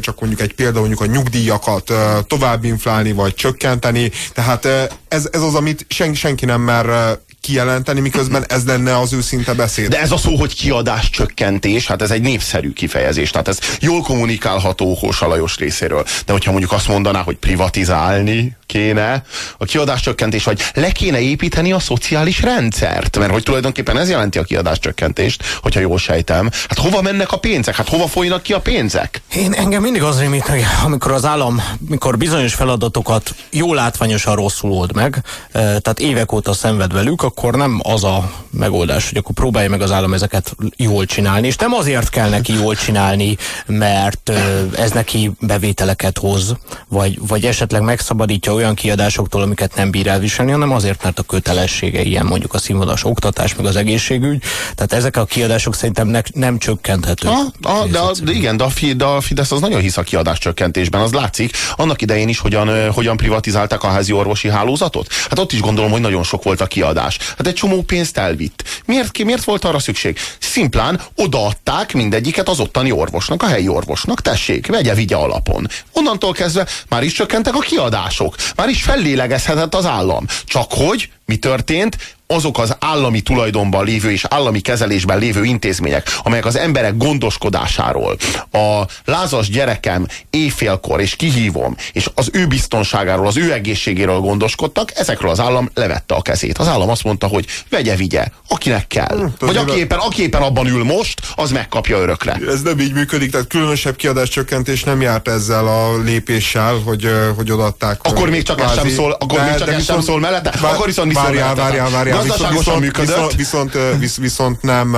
csak mondjuk egy példa, mondjuk a nyugdíjakat tovább inflálni, vagy csökkenteni. Tehát ez, ez az, amit sen, senki nem mer kijelenteni, miközben ez lenne az őszinte beszéd. De ez a szó, hogy kiadás csökkentés, hát ez egy népszerű kifejezés, tehát ez jól kommunikálható Hósa Lajos részéről. De hogyha mondjuk azt mondaná, hogy privatizálni kéne a kiadás csökkentés, vagy le kéne építeni a szociális rendszert, mert hogy tulajdonképpen ez jelenti a kiadás csökkentést, hogyha jól sejtem. Hát hova mennek a pénzek? Hát hova folynak ki a pénzek? Én engem mindig az rémít, hogy amikor az állam, mikor bizonyos feladatokat jól látványosan rosszul old meg, tehát évek óta szenved velük, akkor nem az a megoldás, hogy akkor próbálja meg az állam ezeket jól csinálni, és nem azért kell neki jól csinálni, mert ez neki bevételeket hoz, vagy, vagy esetleg megszabadítja olyan kiadásoktól, amiket nem bír elviselni, hanem azért, mert a kötelessége ilyen mondjuk a színvonalas oktatás, meg az egészségügy. Tehát ezek a kiadások szerintem ne, nem csökkenthetők. A, a, de, a, de igen, de a, de a Fidesz az nagyon hisz a kiadás csökkentésben, az látszik. Annak idején is hogyan, hogyan privatizálták a házi orvosi hálózatot. Hát ott is gondolom, hogy nagyon sok volt a kiadás. Hát egy csomó pénzt elvitt. Miért, miért volt arra szükség? Szimplán odaadták mindegyiket az ottani orvosnak, a helyi orvosnak. Tessék, vegye, vigye alapon. Onnantól kezdve már is csökkentek a kiadások. Már is fellélegezhetett az állam. Csak hogy mi történt? azok az állami tulajdonban lévő és állami kezelésben lévő intézmények, amelyek az emberek gondoskodásáról, a lázas gyerekem éjfélkor, és kihívom, és az ő biztonságáról, az ő egészségéről gondoskodtak, ezekről az állam levette a kezét. Az állam azt mondta, hogy vegye, vigye, akinek kell. Hm, Vagy aki éppen, aki éppen abban ül most, az megkapja örökre. Ez nem így működik, tehát különösebb kiadáscsökkentés nem járt ezzel a lépéssel, hogy, hogy odaadták. Akkor még csak ez sem szól, akkor de, még csak ez sem szól mellette, akkor viszont viszont várjál, várjál, várjál, viszont, működött. Viszont, viszont, viszont nem,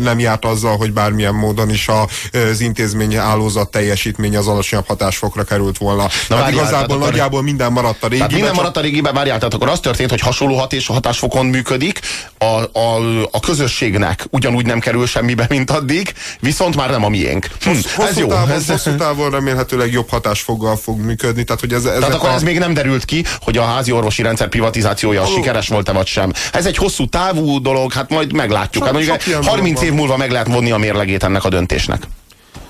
nem járt azzal, hogy bármilyen módon is az intézmény állózat teljesítmény az alacsonyabb hatásfokra került volna. Na, hát igazából nagyjából minden maradt a régiben. minden maradt a régiben, várjál, tehát akkor az történt, hogy hasonló hat és hatásfokon működik, a, a, a közösségnek ugyanúgy nem kerül semmibe, mint addig, viszont már nem a miénk. Hm, hosszú, ez jó. Távon, ez... Hosszú távon remélhetőleg jobb hatásfoggal fog működni. Tehát, hogy ez, tehát akkor a... ez még nem derült ki, hogy a házi orvosi rendszer privatizációja oh. Sikeres volt-e vagy sem. Ez egy hosszú távú dolog, hát majd meglátjuk. Sok, hát mondjuk 30 év múlva meg lehet vonni a mérlegét ennek a döntésnek.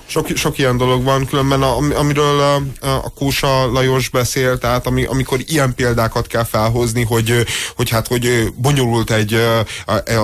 Sok, sok ilyen dolog van, különben a, amiről a, a Kósa Lajos beszél, tehát ami, amikor ilyen példákat kell felhozni, hogy, hogy hát hogy bonyolult egy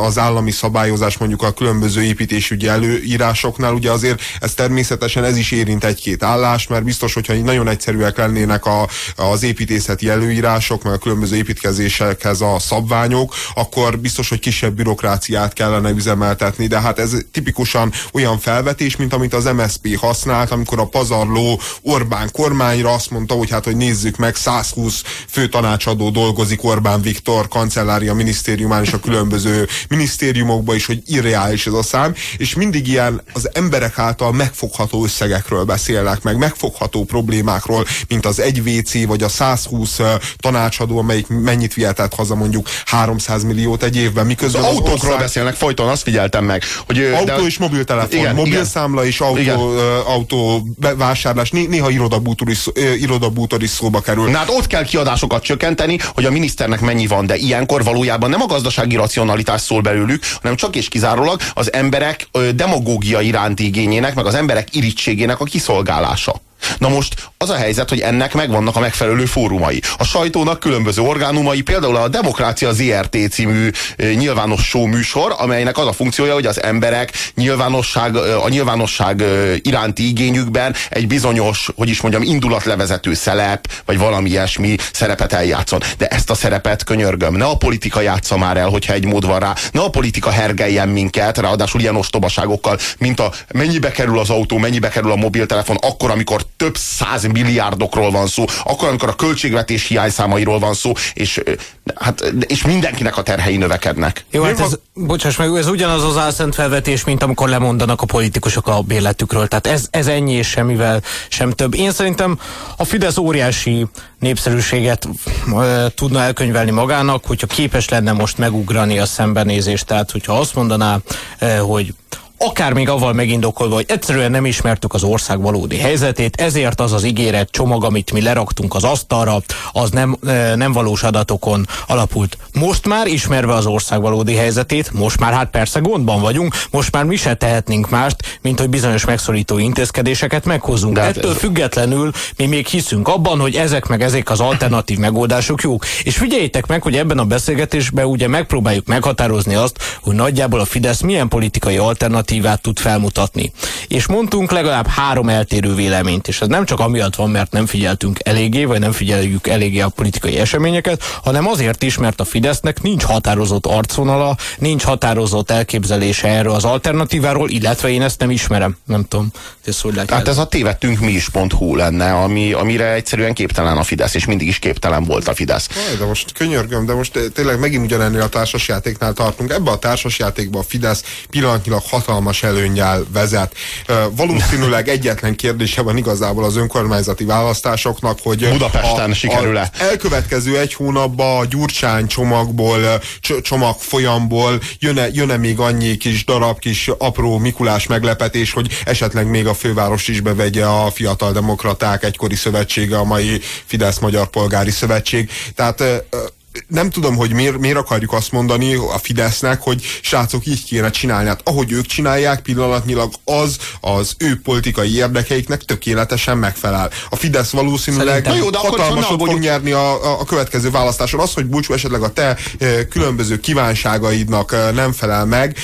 az állami szabályozás mondjuk a különböző építésügyi előírásoknál, ugye azért ez természetesen ez is érint egy-két állást, mert biztos, hogyha nagyon egyszerűek lennének a, az építészeti előírások, meg a különböző építkezésekhez a szabványok, akkor biztos, hogy kisebb bürokráciát kellene üzemeltetni, de hát ez tipikusan olyan felvetés, mint amit az MS MSZP használt, amikor a pazarló Orbán kormányra azt mondta, hogy hát, hogy nézzük meg, 120 fő tanácsadó dolgozik Orbán Viktor kancellária minisztériumán és a különböző minisztériumokban is, hogy irreális ez a szám, és mindig ilyen az emberek által megfogható összegekről beszélnek meg, megfogható problémákról, mint az egy WC, vagy a 120 tanácsadó, amelyik mennyit vihetett haza mondjuk 300 milliót egy évben, miközben az, az autókról ország... beszélnek folyton, azt figyeltem meg. Hogy, Autó de... és mobiltelefon, igen, mobilszámla és autó igen autó vásárlás, néha irodabútor is, irodabútor is szóba kerül. Na hát ott kell kiadásokat csökkenteni, hogy a miniszternek mennyi van, de ilyenkor valójában nem a gazdasági racionalitás szól belőlük, hanem csak és kizárólag az emberek demagógia iránti igényének, meg az emberek irítségének a kiszolgálása. Na most az a helyzet, hogy ennek megvannak a megfelelő fórumai. A sajtónak különböző orgánumai, például a Demokrácia ZRT című nyilvános show műsor, amelynek az a funkciója, hogy az emberek nyilvánosság, a nyilvánosság iránti igényükben egy bizonyos, hogy is mondjam, indulatlevezető szelep, vagy valami ilyesmi szerepet eljátszon. De ezt a szerepet könyörgöm, ne a politika játsza már el, hogyha egy mód van rá, ne a politika hergeljen minket, ráadásul ilyen ostobaságokkal, mint a mennyibe kerül az autó, mennyibe kerül a mobiltelefon, akkor, amikor több száz milliárdokról van szó, akkor, amikor a költségvetés hiányszámairól van szó, és, hát, és mindenkinek a terhei növekednek. Jó, hát ez, bocsáss meg, ez ugyanaz az álszent felvetés, mint amikor lemondanak a politikusok a bérletükről. Tehát ez, ez ennyi és semmivel sem több. Én szerintem a Fidesz óriási népszerűséget e, tudna elkönyvelni magának, hogyha képes lenne most megugrani a szembenézést. Tehát, hogyha azt mondaná, e, hogy akár még avval megindokolva, hogy egyszerűen nem ismertük az ország valódi helyzetét, ezért az az ígéret csomag, amit mi leraktunk az asztalra, az nem, nem valós adatokon alapult. Most már ismerve az ország valódi helyzetét, most már hát persze gondban vagyunk, most már mi se tehetnénk mást, mint hogy bizonyos megszorító intézkedéseket meghozunk. De hát Ettől ez... függetlenül mi még hiszünk abban, hogy ezek meg ezek az alternatív megoldások jók. És figyeljétek meg, hogy ebben a beszélgetésben ugye megpróbáljuk meghatározni azt, hogy nagyjából a Fidesz milyen politikai alternatív alternatívát tud felmutatni. És mondtunk legalább három eltérő véleményt, és ez nem csak amiatt van, mert nem figyeltünk eléggé, vagy nem figyeljük eléggé a politikai eseményeket, hanem azért is, mert a Fidesznek nincs határozott arcvonala, nincs határozott elképzelése erről az alternatíváról, illetve én ezt nem ismerem. Nem tudom, ez hogy lehet. Hát ez a tévedtünk mi is.hu lenne, ami, amire egyszerűen képtelen a Fidesz, és mindig is képtelen volt a Fidesz. Aj, de most könyörgöm, de most tényleg megint ugyanennél a társasjátéknál tartunk. Ebbe a társasjátékba a Fidesz pillanatnyilag hatalmas hatalmas előnyel vezet. Valószínűleg egyetlen kérdése van igazából az önkormányzati választásoknak, hogy Budapesten sikerül-e? Elkövetkező egy hónapban a Gyurcsány csomagból, csomag folyamból jön-e, jön-e még annyi kis darab, kis apró Mikulás meglepetés, hogy esetleg még a főváros is bevegye a Fiatal Demokraták egykori szövetsége, a mai Fidesz Magyar Polgári Szövetség. Tehát nem tudom, hogy miért, miért akarjuk azt mondani a Fidesznek, hogy srácok így kéne csinálni. Hát ahogy ők csinálják, pillanatnyilag az az ő politikai érdekeiknek tökéletesen megfelel. A Fidesz valószínűleg Szerintem. jó, de hatalmasot fog nyerni a, a, következő választáson. Az, hogy Bulcsú esetleg a te e, különböző kívánságaidnak e, nem felel meg,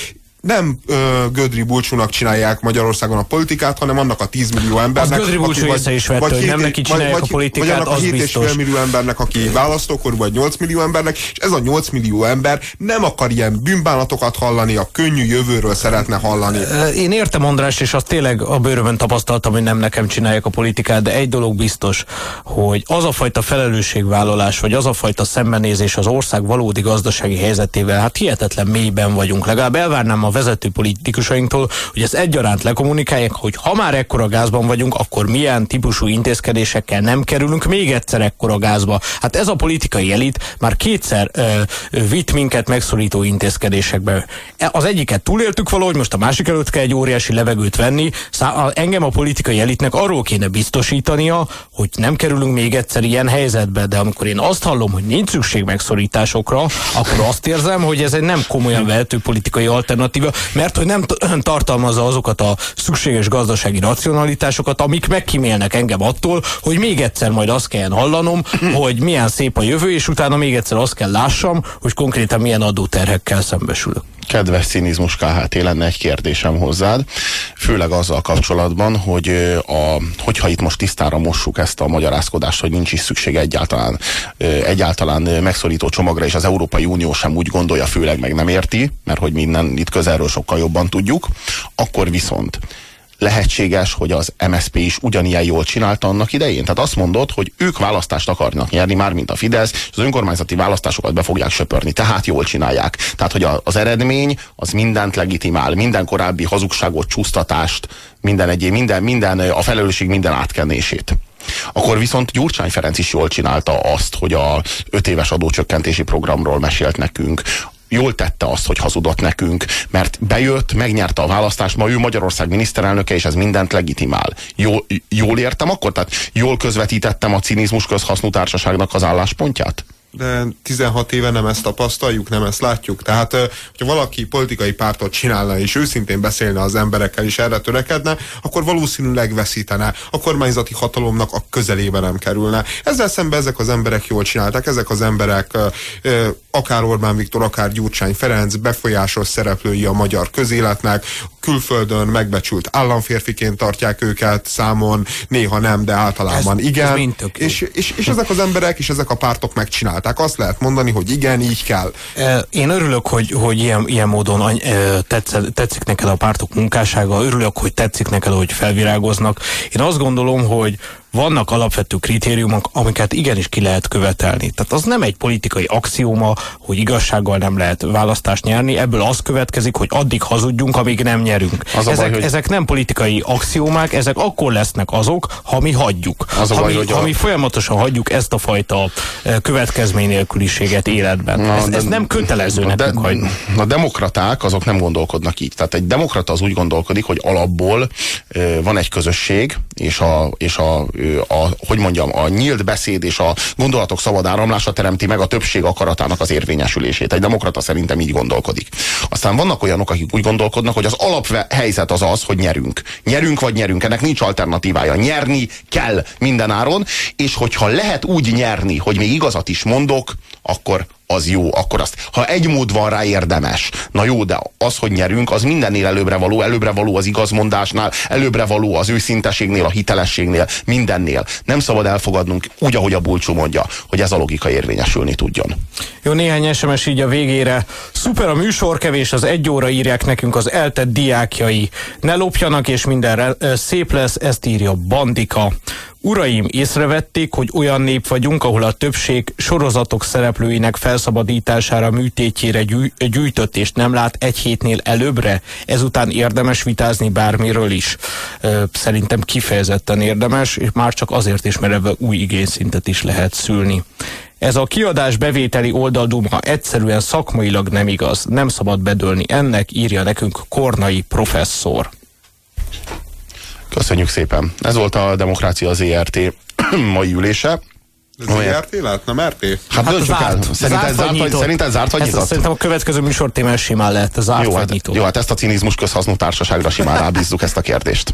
nem ö, Gödri Bulcsúnak csinálják Magyarországon a politikát, hanem annak a 10 millió embernek. Az Gödri Bulcsú észre is vette, hogy nem neki csinálják vagy, a politikát, vagy annak az a 7 biztos. millió embernek, aki választókorú, vagy 8 millió embernek, és ez a 8 millió ember nem akar ilyen bűnbánatokat hallani, a könnyű jövőről szeretne hallani. Én értem András, és azt tényleg a bőrömön tapasztaltam, hogy nem nekem csinálják a politikát, de egy dolog biztos, hogy az a fajta felelősségvállalás, vagy az a fajta szembenézés az ország valódi gazdasági helyzetével, hát hihetetlen mélyben vagyunk. Legalább elvárnám a vezető politikusainktól, hogy ezt egyaránt lekommunikálják, hogy ha már ekkora gázban vagyunk, akkor milyen típusú intézkedésekkel nem kerülünk még egyszer ekkora gázba. Hát ez a politikai elit már kétszer ö, vitt minket megszorító intézkedésekbe. E- Az egyiket túléltük valahogy, most a másik előtt kell egy óriási levegőt venni. Szá- a- engem a politikai elitnek arról kéne biztosítania, hogy nem kerülünk még egyszer ilyen helyzetbe, de amikor én azt hallom, hogy nincs szükség megszorításokra, akkor azt érzem, hogy ez egy nem komolyan vehető politikai alternatíva, mert hogy nem tartalmazza azokat a szükséges gazdasági racionalitásokat, amik megkímélnek engem attól, hogy még egyszer majd azt kell hallanom, hogy milyen szép a jövő, és utána még egyszer azt kell lássam, hogy konkrétan milyen adóterhekkel szembesülök. Kedves cinizmus KHT, lenne egy kérdésem hozzád, főleg azzal kapcsolatban, hogy a, hogyha itt most tisztára mossuk ezt a magyarázkodást, hogy nincs is szükség egyáltalán, egyáltalán megszorító csomagra, és az Európai Unió sem úgy gondolja, főleg meg nem érti, mert hogy minden itt közelről sokkal jobban tudjuk, akkor viszont lehetséges, hogy az MSP is ugyanilyen jól csinálta annak idején. Tehát azt mondod, hogy ők választást akarnak nyerni, már mint a Fidesz, és az önkormányzati választásokat be fogják söpörni, tehát jól csinálják. Tehát, hogy az eredmény az mindent legitimál, minden korábbi hazugságot, csúsztatást, minden egyéb, minden, minden, a felelősség minden átkenését. Akkor viszont Gyurcsány Ferenc is jól csinálta azt, hogy a öt éves adócsökkentési programról mesélt nekünk, jól tette azt, hogy hazudott nekünk, mert bejött, megnyerte a választást, ma ő Magyarország miniszterelnöke, és ez mindent legitimál. Jól, jól értem akkor? Tehát jól közvetítettem a cinizmus közhasznú társaságnak az álláspontját? De 16 éve nem ezt tapasztaljuk, nem ezt látjuk. Tehát, hogyha valaki politikai pártot csinálna, és őszintén beszélne az emberekkel, és erre törekedne, akkor valószínűleg veszítene. A kormányzati hatalomnak a közelébe nem kerülne. Ezzel szemben ezek az emberek jól csinálták, ezek az emberek akár Orbán Viktor, akár Gyurcsány Ferenc befolyásos szereplői a magyar közéletnek, külföldön megbecsült államférfiként tartják őket számon, néha nem, de általában Ez- igen. ez és, és, és ezek az emberek és ezek a pártok megcsinálták. Azt lehet mondani, hogy igen, így kell. Én örülök, hogy, hogy ilyen, ilyen módon any- eh, tetsz, tetszik neked a pártok munkássága, örülök, hogy tetszik neked, hogy felvirágoznak. Én azt gondolom, hogy vannak alapvető kritériumok, amiket igenis ki lehet követelni. Tehát az nem egy politikai axióma, hogy igazsággal nem lehet választást nyerni, ebből az következik, hogy addig hazudjunk, amíg nem nyerünk. Az ezek, baj, hogy- ezek nem politikai axiómák, ezek akkor lesznek azok, ha mi hagyjuk. Az ha, baj, mi, hogy a- ha mi folyamatosan hagyjuk ezt a fajta eh, következmény nélküliséget életben. Na, ez, de- ez nem kötelező de, nekünk hagyni. A demokraták azok nem gondolkodnak így. Tehát egy demokrata az úgy gondolkodik, hogy alapból ö, van egy közösség, és a, és a, a, hogy mondjam, a nyílt beszéd és a gondolatok szabad áramlása teremti meg a többség akaratának az érvényesülését. Egy demokrata szerintem így gondolkodik. Aztán vannak olyanok, akik úgy gondolkodnak, hogy az alaphelyzet az az, hogy nyerünk. Nyerünk vagy nyerünk, ennek nincs alternatívája. Nyerni kell minden áron, és hogyha lehet úgy nyerni, hogy még igazat is mondok, akkor az jó, akkor azt, ha egy mód van rá érdemes. Na jó, de az, hogy nyerünk, az mindennél előbbre való, előbbre való az igazmondásnál, előbbre való az őszinteségnél, a hitelességnél, mindennél. Nem szabad elfogadnunk, úgy, ahogy a Bulcsú mondja, hogy ez a logika érvényesülni tudjon. Jó, néhány SMS így a végére. Szuper a műsor, kevés az egy óra írják nekünk az eltett diákjai. Ne lopjanak, és mindenre ö, szép lesz, ezt írja Bandika. Uraim, észrevették, hogy olyan nép vagyunk, ahol a többség sorozatok szereplőinek felszabadítására, műtétjére gyűj, gyűjtött és nem lát egy hétnél előbbre. Ezután érdemes vitázni bármiről is. Szerintem kifejezetten érdemes, és már csak azért is, mert ebben új igényszintet is lehet szülni. Ez a kiadás bevételi oldalduma egyszerűen szakmailag nem igaz. Nem szabad bedőlni ennek, írja nekünk Kornai professzor. Köszönjük szépen. Ez volt a Demokrácia ZRT mai ülése. Ez Olyan. RT lett? Nem RT? Hát, hát döntsük el. Szerinted zárt, vagy, nyitott? szerinted zárt vagy nyitott? Szerintem a következő műsor témás simán lehet, zárt Jó vagy hát, nyitott. jó, hát ezt a cinizmus közhasznú társaságra simán rábízzuk ezt a kérdést.